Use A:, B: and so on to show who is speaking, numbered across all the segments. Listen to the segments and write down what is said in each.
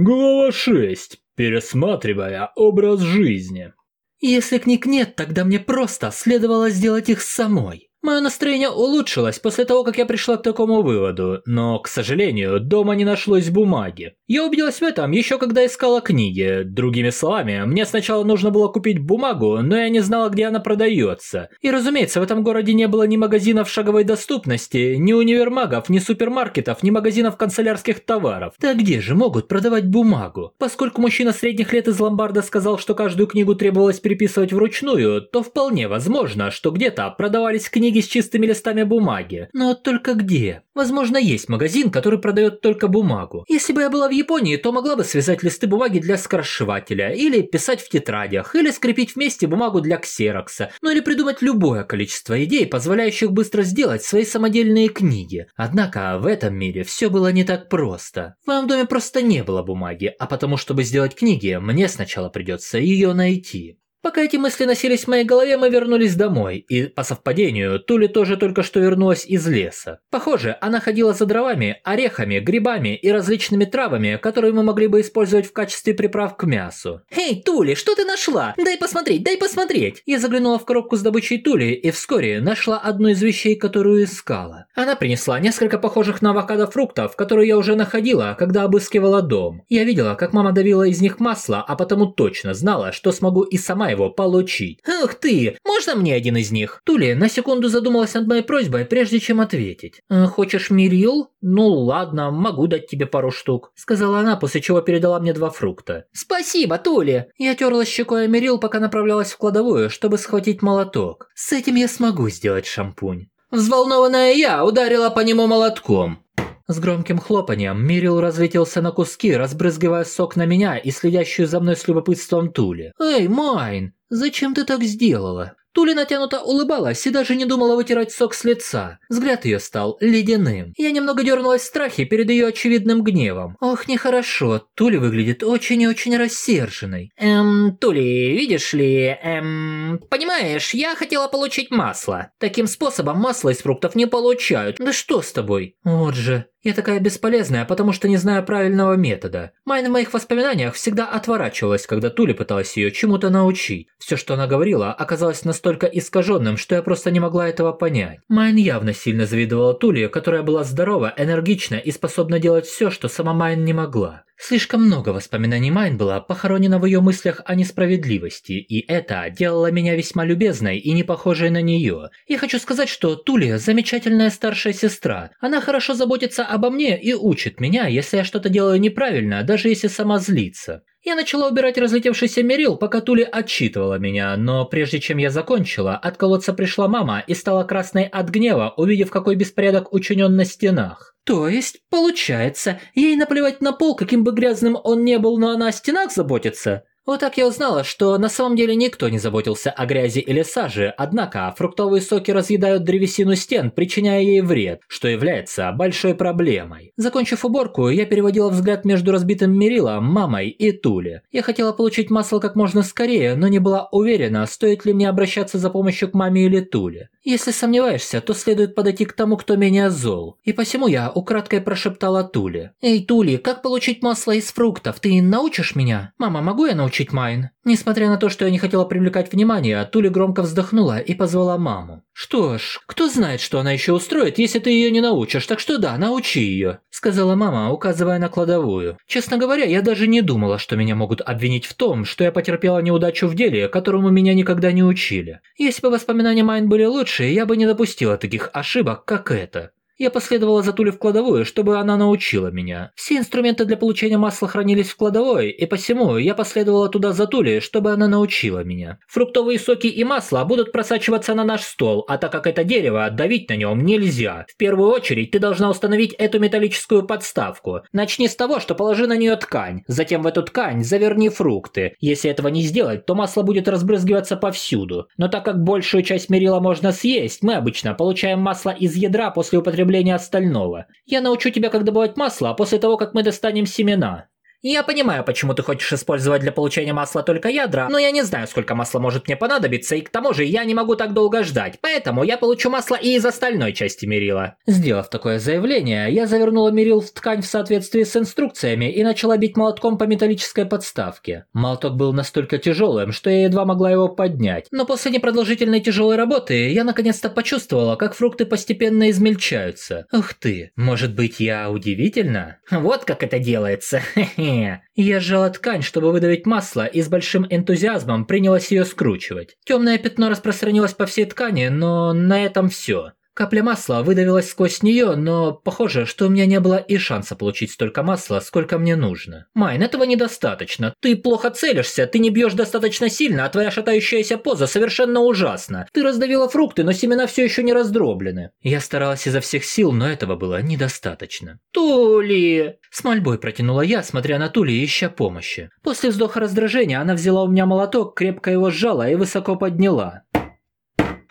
A: Глава 6. Пересматривая образ жизни.
B: Если книг нет, тогда мне просто следовало сделать их самой. Мое настроение улучшилось после того, как я пришла к такому выводу, но, к сожалению, дома не нашлось бумаги. Я убедилась в этом еще когда искала книги. Другими словами, мне сначала нужно было купить бумагу, но я не знала, где она продается. И, разумеется, в этом городе не было ни магазинов шаговой доступности, ни универмагов, ни супермаркетов, ни магазинов канцелярских товаров. Да где же могут продавать бумагу? Поскольку мужчина средних лет из ломбарда сказал, что каждую книгу требовалось переписывать вручную, то вполне возможно, что где-то продавались книги книги с чистыми листами бумаги. Но только где? Возможно, есть магазин, который продает только бумагу. Если бы я была в Японии, то могла бы связать листы бумаги для скоросшивателя, или писать в тетрадях, или скрепить вместе бумагу для ксерокса, ну или придумать любое количество идей, позволяющих быстро сделать свои самодельные книги. Однако в этом мире все было не так просто. В моем доме просто не было бумаги, а потому чтобы сделать книги, мне сначала придется ее найти. Пока эти мысли носились в моей голове, мы вернулись домой, и, по совпадению, Тули тоже только что вернулась из леса. Похоже, она ходила за дровами, орехами, грибами и различными травами, которые мы могли бы использовать в качестве приправ к мясу. «Эй, Тули, что ты нашла? Дай посмотреть, дай посмотреть!» Я заглянула в коробку с добычей Тули и вскоре нашла одну из вещей, которую искала. Она принесла несколько похожих на авокадо фруктов, которые я уже находила, когда обыскивала дом. Я видела, как мама давила из них масло, а потому точно знала, что смогу и сама его получить. «Ух ты! Можно мне один из них?» Тули на секунду задумалась над моей просьбой, прежде чем ответить. «Э, «Хочешь Мирил? Ну ладно, могу дать тебе пару штук», сказала она, после чего передала мне два фрукта. «Спасибо, Тули!» Я терла щекой о Мирил, пока направлялась в кладовую, чтобы схватить молоток. С этим я смогу сделать шампунь. Взволнованная я ударила по нему молотком. С громким хлопанием мерил разлетелся на куски, разбрызгивая сок на меня и следящую за мной с любопытством Тули. «Эй, Майн, зачем ты так сделала?» Тули натянуто улыбалась и даже не думала вытирать сок с лица. Взгляд ее стал ледяным. Я немного дернулась в страхе перед ее очевидным гневом. Ох, нехорошо. Тули выглядит очень и очень рассерженной. Эм, Тули, видишь ли, эм... Понимаешь, я хотела получить масло. Таким способом масло из фруктов не получают. Да что с тобой? Вот же. Я такая бесполезная, потому что не знаю правильного метода. Майн в моих воспоминаниях всегда отворачивалась, когда Тули пыталась ее чему-то научить. Все, что она говорила, оказалось настолько искаженным, что я просто не могла этого понять. Майн явно сильно завидовала Тули, которая была здорова, энергична и способна делать все, что сама Майн не могла. Слишком много воспоминаний Майн было похоронено в ее мыслях о несправедливости, и это делало меня весьма любезной и не похожей на нее. Я хочу сказать, что Тулия – замечательная старшая сестра. Она хорошо заботится обо мне и учит меня, если я что-то делаю неправильно, даже если сама злится. Я начала убирать разлетевшийся мерил, пока Тули отчитывала меня, но прежде чем я закончила, от колодца пришла мама и стала красной от гнева, увидев, какой беспорядок учинен на стенах. То есть, получается, ей наплевать на пол, каким бы грязным он не был, но она о стенах заботится? Вот так я узнала, что на самом деле никто не заботился о грязи или саже, однако фруктовые соки разъедают древесину стен, причиняя ей вред, что является большой проблемой. Закончив уборку, я переводила взгляд между разбитым Мерилом, мамой и Туле. Я хотела получить масло как можно скорее, но не была уверена, стоит ли мне обращаться за помощью к маме или Туле. Если сомневаешься, то следует подойти к тому, кто менее зол. И посему я украдкой прошептала Туле. «Эй, Тули, как получить масло из фруктов? Ты научишь меня? Мама, могу я научить получить Майн. Несмотря на то, что я не хотела привлекать внимание, Тули громко вздохнула и позвала маму. «Что ж, кто знает, что она еще устроит, если ты ее не научишь, так что да, научи ее», сказала мама, указывая на кладовую. Честно говоря, я даже не думала, что меня могут обвинить в том, что я потерпела неудачу в деле, которому меня никогда не учили. Если бы воспоминания Майн были лучше, я бы не допустила таких ошибок, как это. Я последовала за Тулей в кладовую, чтобы она научила меня. Все инструменты для получения масла хранились в кладовой, и посему я последовала туда за Тулей, чтобы она научила меня. Фруктовые соки и масло будут просачиваться на наш стол, а так как это дерево, давить на нем нельзя. В первую очередь ты должна установить эту металлическую подставку. Начни с того, что положи на нее ткань. Затем в эту ткань заверни фрукты. Если этого не сделать, то масло будет разбрызгиваться повсюду. Но так как большую часть мерила можно съесть, мы обычно получаем масло из ядра после употребления употребления остального. Я научу тебя, как добывать масло, а после того, как мы достанем семена». Я понимаю, почему ты хочешь использовать для получения масла только ядра, но я не знаю, сколько масла может мне понадобиться, и к тому же я не могу так долго ждать, поэтому я получу масло и из остальной части мерила. Сделав такое заявление, я завернула мерил в ткань в соответствии с инструкциями и начала бить молотком по металлической подставке. Молоток был настолько тяжелым, что я едва могла его поднять, но после непродолжительной тяжелой работы я наконец-то почувствовала, как фрукты постепенно измельчаются. Ух ты, может быть я удивительна? Вот как это делается, хе-хе. Я сжала ткань, чтобы выдавить масло, и с большим энтузиазмом принялась ее скручивать. Темное пятно распространилось по всей ткани, но на этом все. Капля масла выдавилась сквозь нее, но похоже, что у меня не было и шанса получить столько масла, сколько мне нужно. Майн, этого недостаточно. Ты плохо целишься, ты не бьешь достаточно сильно, а твоя шатающаяся поза совершенно ужасна. Ты раздавила фрукты, но семена все еще не раздроблены. Я старалась изо всех сил, но этого было недостаточно. Тули! С мольбой протянула я, смотря на Тули, ища помощи. После вздоха раздражения она взяла у меня молоток, крепко его сжала и высоко подняла.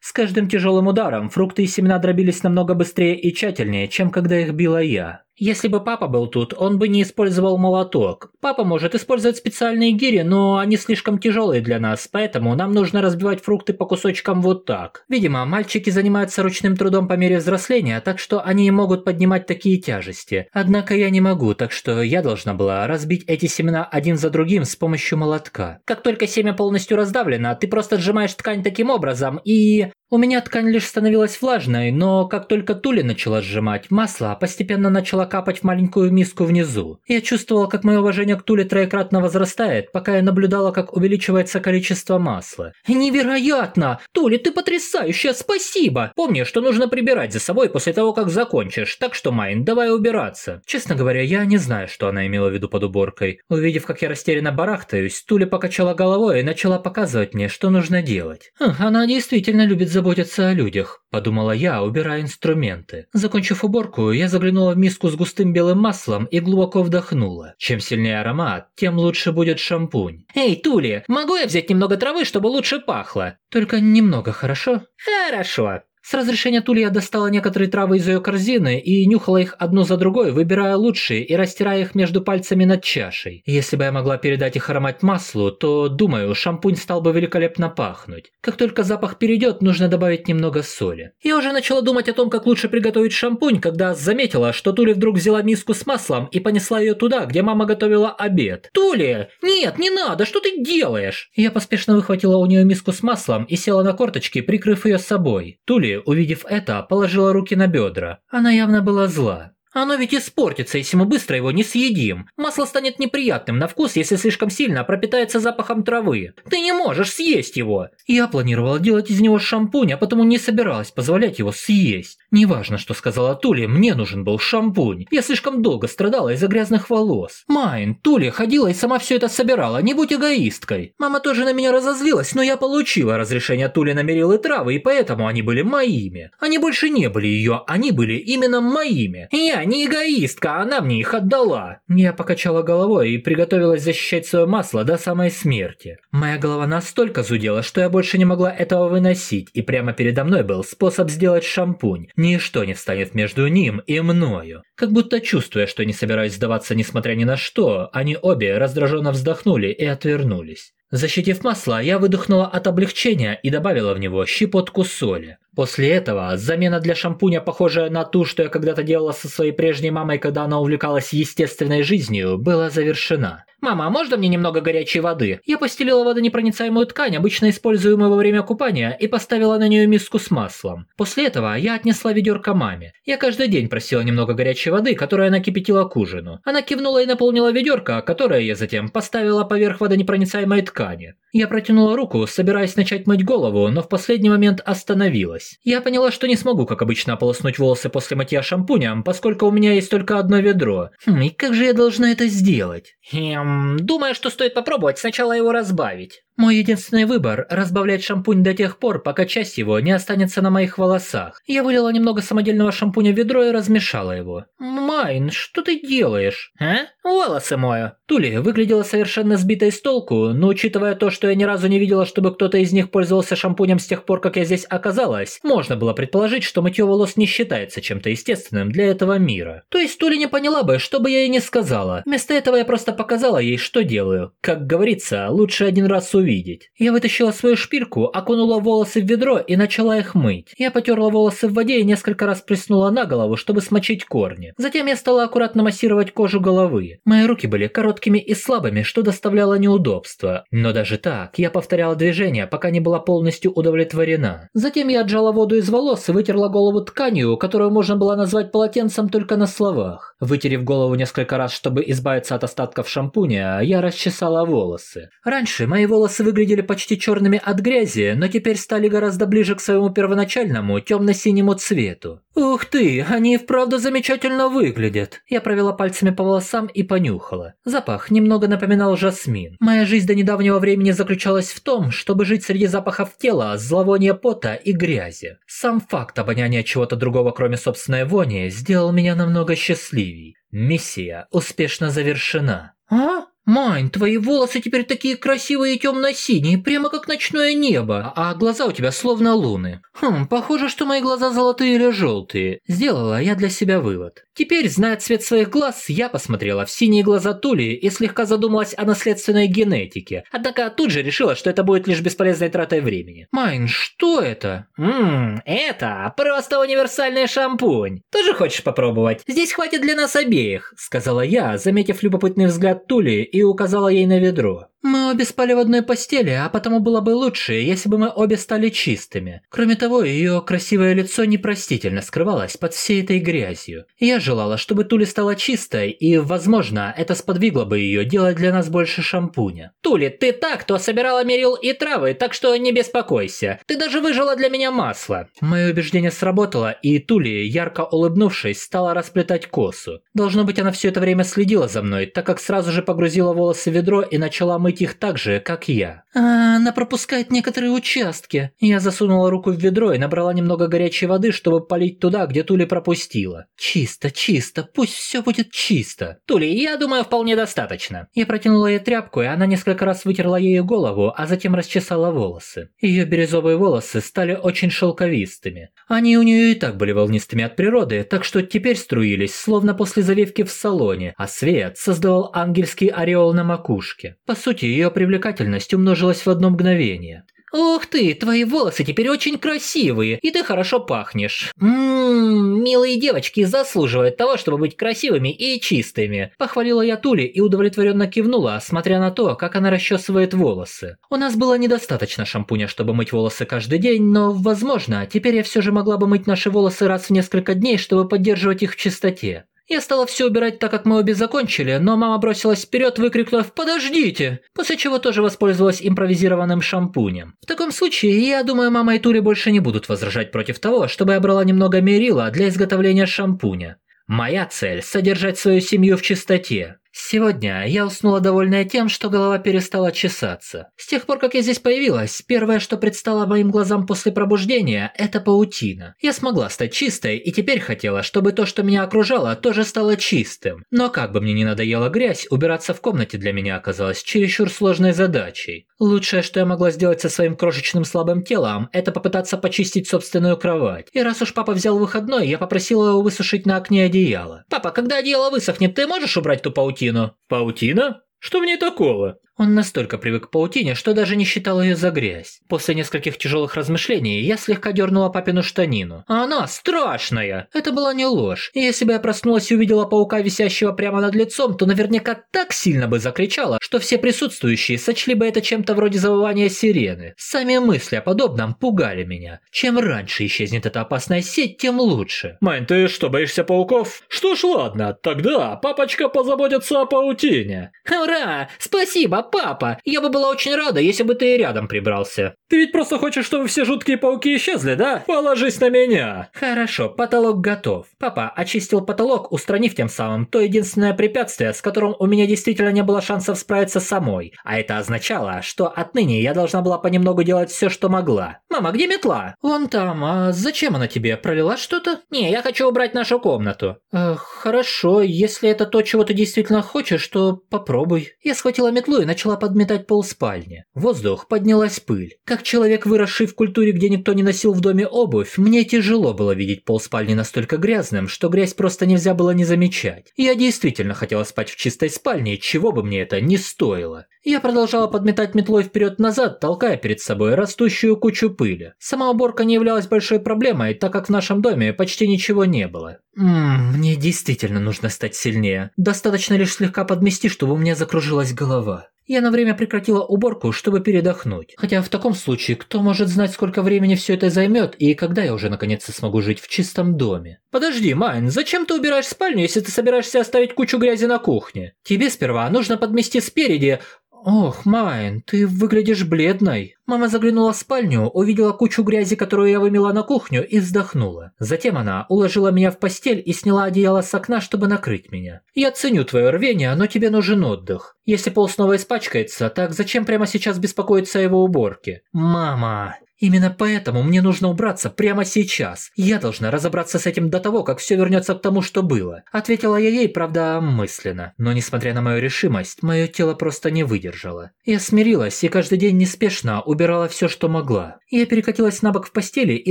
B: С каждым тяжелым ударом фрукты и семена дробились намного быстрее и тщательнее, чем когда их била я. Если бы папа был тут, он бы не использовал молоток. Папа может использовать специальные гири, но они слишком тяжелые для нас, поэтому нам нужно разбивать фрукты по кусочкам вот так. Видимо, мальчики занимаются ручным трудом по мере взросления, так что они могут поднимать такие тяжести. Однако я не могу, так что я должна была разбить эти семена один за другим с помощью молотка. Как только семя полностью раздавлено, ты просто сжимаешь ткань таким образом и... У меня ткань лишь становилась влажной, но как только Тули начала сжимать, масло постепенно начало капать в маленькую миску внизу. Я чувствовал, как мое уважение к Туле троекратно возрастает, пока я наблюдала, как увеличивается количество масла. Невероятно! Тули, ты потрясающая, спасибо! Помни, что нужно прибирать за собой после того, как закончишь, так что, Майн, давай убираться. Честно говоря, я не знаю, что она имела в виду под уборкой. Увидев, как я растерянно барахтаюсь, Тули покачала головой и начала показывать мне, что нужно делать. Хм, она действительно любит заботиться о людях, подумала я, убирая инструменты. Закончив уборку, я заглянула в миску с густым белым маслом и глубоко вдохнула. Чем сильнее аромат, тем лучше будет шампунь. Эй, Тули, могу я взять немного травы, чтобы лучше пахло? Только немного, хорошо? Хорошо. С разрешения Тули я достала некоторые травы из ее корзины и нюхала их одну за другой, выбирая лучшие и растирая их между пальцами над чашей. Если бы я могла передать их аромат маслу, то, думаю, шампунь стал бы великолепно пахнуть. Как только запах перейдет, нужно добавить немного соли. Я уже начала думать о том, как лучше приготовить шампунь, когда заметила, что Тули вдруг взяла миску с маслом и понесла ее туда, где мама готовила обед. «Тули! Нет, не надо! Что ты делаешь?» Я поспешно выхватила у нее миску с маслом и села на корточки, прикрыв ее собой. Тули увидев это, положила руки на бедра. Она явно была зла. Оно ведь испортится, если мы быстро его не съедим. Масло станет неприятным на вкус, если слишком сильно пропитается запахом травы. Ты не можешь съесть его. Я планировала делать из него шампунь, а потому не собиралась позволять его съесть. Неважно, что сказала Тули, мне нужен был шампунь. Я слишком долго страдала из-за грязных волос. Майн, Тули ходила и сама все это собирала, не будь эгоисткой. Мама тоже на меня разозлилась, но я получила разрешение Тули на мерилы травы, и поэтому они были моими. Они больше не были ее, они были именно моими. Не эгоистка, она мне их отдала. Я покачала головой и приготовилась защищать свое масло до самой смерти. Моя голова настолько зудела, что я больше не могла этого выносить, и прямо передо мной был способ сделать шампунь. Ничто не встанет между ним и мною. Как будто чувствуя, что не собираюсь сдаваться несмотря ни на что, они обе раздраженно вздохнули и отвернулись. Защитив масло, я выдохнула от облегчения и добавила в него щепотку соли. После этого замена для шампуня, похожая на ту, что я когда-то делала со своей прежней мамой, когда она увлекалась естественной жизнью, была завершена. «Мама, а можно мне немного горячей воды?» Я постелила водонепроницаемую ткань, обычно используемую во время купания, и поставила на нее миску с маслом. После этого я отнесла ведерко маме. Я каждый день просила немного горячей воды, которую она кипятила к ужину. Она кивнула и наполнила ведерко, которое я затем поставила поверх водонепроницаемой ткани. Я протянула руку, собираясь начать мыть голову, но в последний момент остановилась. Я поняла, что не смогу, как обычно, ополоснуть волосы после мытья шампунем, поскольку у меня есть только одно ведро. Хм, и как же я должна это сделать? Хм, думаю, что стоит попробовать сначала его разбавить. Мой единственный выбор – разбавлять шампунь до тех пор, пока часть его не останется на моих волосах. Я вылила немного самодельного шампуня в ведро и размешала его. «Майн, что ты делаешь?» «А? Волосы мою». Тули выглядела совершенно сбитой с толку, но учитывая то, что я ни разу не видела, чтобы кто-то из них пользовался шампунем с тех пор, как я здесь оказалась, можно было предположить, что мытье волос не считается чем-то естественным для этого мира. То есть Тули не поняла бы, что бы я ей не сказала. Вместо этого я просто показала ей, что делаю. Как говорится, лучше один раз увидеть. Я вытащила свою шпильку, окунула волосы в ведро и начала их мыть. Я потерла волосы в воде и несколько раз плеснула на голову, чтобы смочить корни. Затем я стала аккуратно массировать кожу головы. Мои руки были короткими и слабыми, что доставляло неудобства. Но даже так, я повторяла движения, пока не была полностью удовлетворена. Затем я отжала воду из волос и вытерла голову тканью, которую можно было назвать полотенцем только на словах. Вытерев голову несколько раз, чтобы избавиться от остатков шампуня, я расчесала волосы. Раньше мои волосы выглядели почти черными от грязи, но теперь стали гораздо ближе к своему первоначальному темно-синему цвету. Ух ты, они и вправду замечательно выглядят. Я провела пальцами по волосам и понюхала. Запах немного напоминал жасмин. Моя жизнь до недавнего времени заключалась в том, чтобы жить среди запахов тела, зловония пота и грязи. Сам факт обоняния чего-то другого, кроме собственной вони, сделал меня намного счастливей. Миссия успешно завершена. А? Мань, твои волосы теперь такие красивые и темно-синие, прямо как ночное небо, а глаза у тебя словно луны. Хм, похоже, что мои глаза золотые или желтые. Сделала я для себя вывод. Теперь, зная цвет своих глаз, я посмотрела в синие глаза Тули и слегка задумалась о наследственной генетике. Однако тут же решила, что это будет лишь бесполезной тратой времени. Майн, что это? Ммм, это просто универсальный шампунь. Тоже хочешь попробовать? Здесь хватит для нас обеих, сказала я, заметив любопытный взгляд Тули и указала ей на ведро. Мы обе спали в одной постели, а потому было бы лучше, если бы мы обе стали чистыми. Кроме того, ее красивое лицо непростительно скрывалось под всей этой грязью. Я желала, чтобы Тули стала чистой, и, возможно, это сподвигло бы ее делать для нас больше шампуня. Тули, ты так, то собирала мерил и травы, так что не беспокойся. Ты даже выжила для меня масло. Мое убеждение сработало, и Тули, ярко улыбнувшись, стала расплетать косу. Должно быть, она все это время следила за мной, так как сразу же погрузила волосы в ведро и начала мыть мыть их так же, как я. А, она пропускает некоторые участки. Я засунула руку в ведро и набрала немного горячей воды, чтобы полить туда, где Тули пропустила. Чисто, чисто, пусть все будет чисто. Тули, я думаю, вполне достаточно. Я протянула ей тряпку, и она несколько раз вытерла ею голову, а затем расчесала волосы. Ее бирюзовые волосы стали очень шелковистыми. Они у нее и так были волнистыми от природы, так что теперь струились, словно после завивки в салоне, а свет создавал ангельский ореол на макушке. По сути, сути, ее привлекательность умножилась в одно мгновение. «Ух ты, твои волосы теперь очень красивые, и ты хорошо пахнешь». «Ммм, милые девочки заслуживают того, чтобы быть красивыми и чистыми», – похвалила я Тули и удовлетворенно кивнула, смотря на то, как она расчесывает волосы. У нас было недостаточно шампуня, чтобы мыть волосы каждый день, но, возможно, теперь я все же могла бы мыть наши волосы раз в несколько дней, чтобы поддерживать их в чистоте. Я стала все убирать так, как мы обе закончили, но мама бросилась вперед, выкрикнув «Подождите!», после чего тоже воспользовалась импровизированным шампунем. В таком случае, я думаю, мама и Тули больше не будут возражать против того, чтобы я брала немного мерила для изготовления шампуня. Моя цель – содержать свою семью в чистоте. Сегодня я уснула довольная тем, что голова перестала чесаться. С тех пор, как я здесь появилась, первое, что предстало моим глазам после пробуждения, это паутина. Я смогла стать чистой и теперь хотела, чтобы то, что меня окружало, тоже стало чистым. Но как бы мне ни надоела грязь, убираться в комнате для меня оказалось чересчур сложной задачей. Лучшее, что я могла сделать со своим крошечным слабым телом, это попытаться почистить собственную кровать. И раз уж папа взял выходной, я попросила его высушить на окне одеяло. «Папа, когда одеяло высохнет, ты можешь убрать ту паутину?»
A: «Паутина? Что в ней такого?»
B: Он настолько привык к паутине, что даже не считал ее за грязь. После нескольких тяжелых размышлений я слегка дернула папину штанину. Она страшная! Это была не ложь. И если бы я проснулась и увидела паука, висящего прямо над лицом, то наверняка так сильно бы закричала, что все присутствующие сочли бы это чем-то вроде завывания сирены. Сами мысли о подобном пугали меня. Чем раньше исчезнет эта опасная сеть, тем лучше.
A: Мань, ты что, боишься пауков? Что ж, ладно, тогда папочка позаботится о паутине.
B: Ура! Спасибо, папа, я бы была очень рада, если бы ты рядом прибрался.
A: Ты ведь просто хочешь, чтобы все жуткие пауки исчезли, да? Положись на меня.
B: Хорошо, потолок готов. Папа очистил потолок, устранив тем самым то единственное препятствие, с которым у меня действительно не было шансов справиться самой. А это означало, что отныне я должна была понемногу делать все, что могла. Мама, где метла? Вон там. А зачем она тебе? Пролила что-то? Не, я хочу убрать нашу комнату. Э, хорошо, если это то, чего ты действительно хочешь, то попробуй. Я схватила метлу и начала подметать пол спальни. В воздух поднялась пыль. Как человек, выросший в культуре, где никто не носил в доме обувь, мне тяжело было видеть пол спальни настолько грязным, что грязь просто нельзя было не замечать. Я действительно хотела спать в чистой спальне, чего бы мне это не стоило. Я продолжала подметать метлой вперед-назад, толкая перед собой растущую кучу пыли. Сама уборка не являлась большой проблемой, так как в нашем доме почти ничего не было. Ммм, мне действительно нужно стать сильнее. Достаточно лишь слегка подмести, чтобы у меня закружилась голова. Я на время прекратила уборку, чтобы передохнуть. Хотя в таком случае, кто может знать, сколько времени все это займет и когда я уже наконец-то смогу жить в чистом доме? Подожди, Майн, зачем ты убираешь спальню, если ты собираешься оставить кучу грязи на кухне? Тебе сперва нужно подмести спереди, «Ох, Майн, ты выглядишь бледной». Мама заглянула в спальню, увидела кучу грязи, которую я вымела на кухню, и вздохнула. Затем она уложила меня в постель и сняла одеяло с окна, чтобы накрыть меня. «Я ценю твое рвение, но тебе нужен отдых. Если пол снова испачкается, так зачем прямо сейчас беспокоиться о его уборке?» «Мама, Именно поэтому мне нужно убраться прямо сейчас. Я должна разобраться с этим до того, как все вернется к тому, что было. Ответила я ей, правда, мысленно. Но несмотря на мою решимость, мое тело просто не выдержало. Я смирилась и каждый день неспешно убирала все, что могла. Я перекатилась на бок в постели и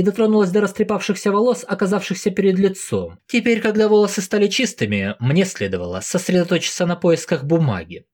B: дотронулась до растрепавшихся волос, оказавшихся перед лицом. Теперь, когда волосы стали чистыми, мне следовало сосредоточиться на поисках бумаги.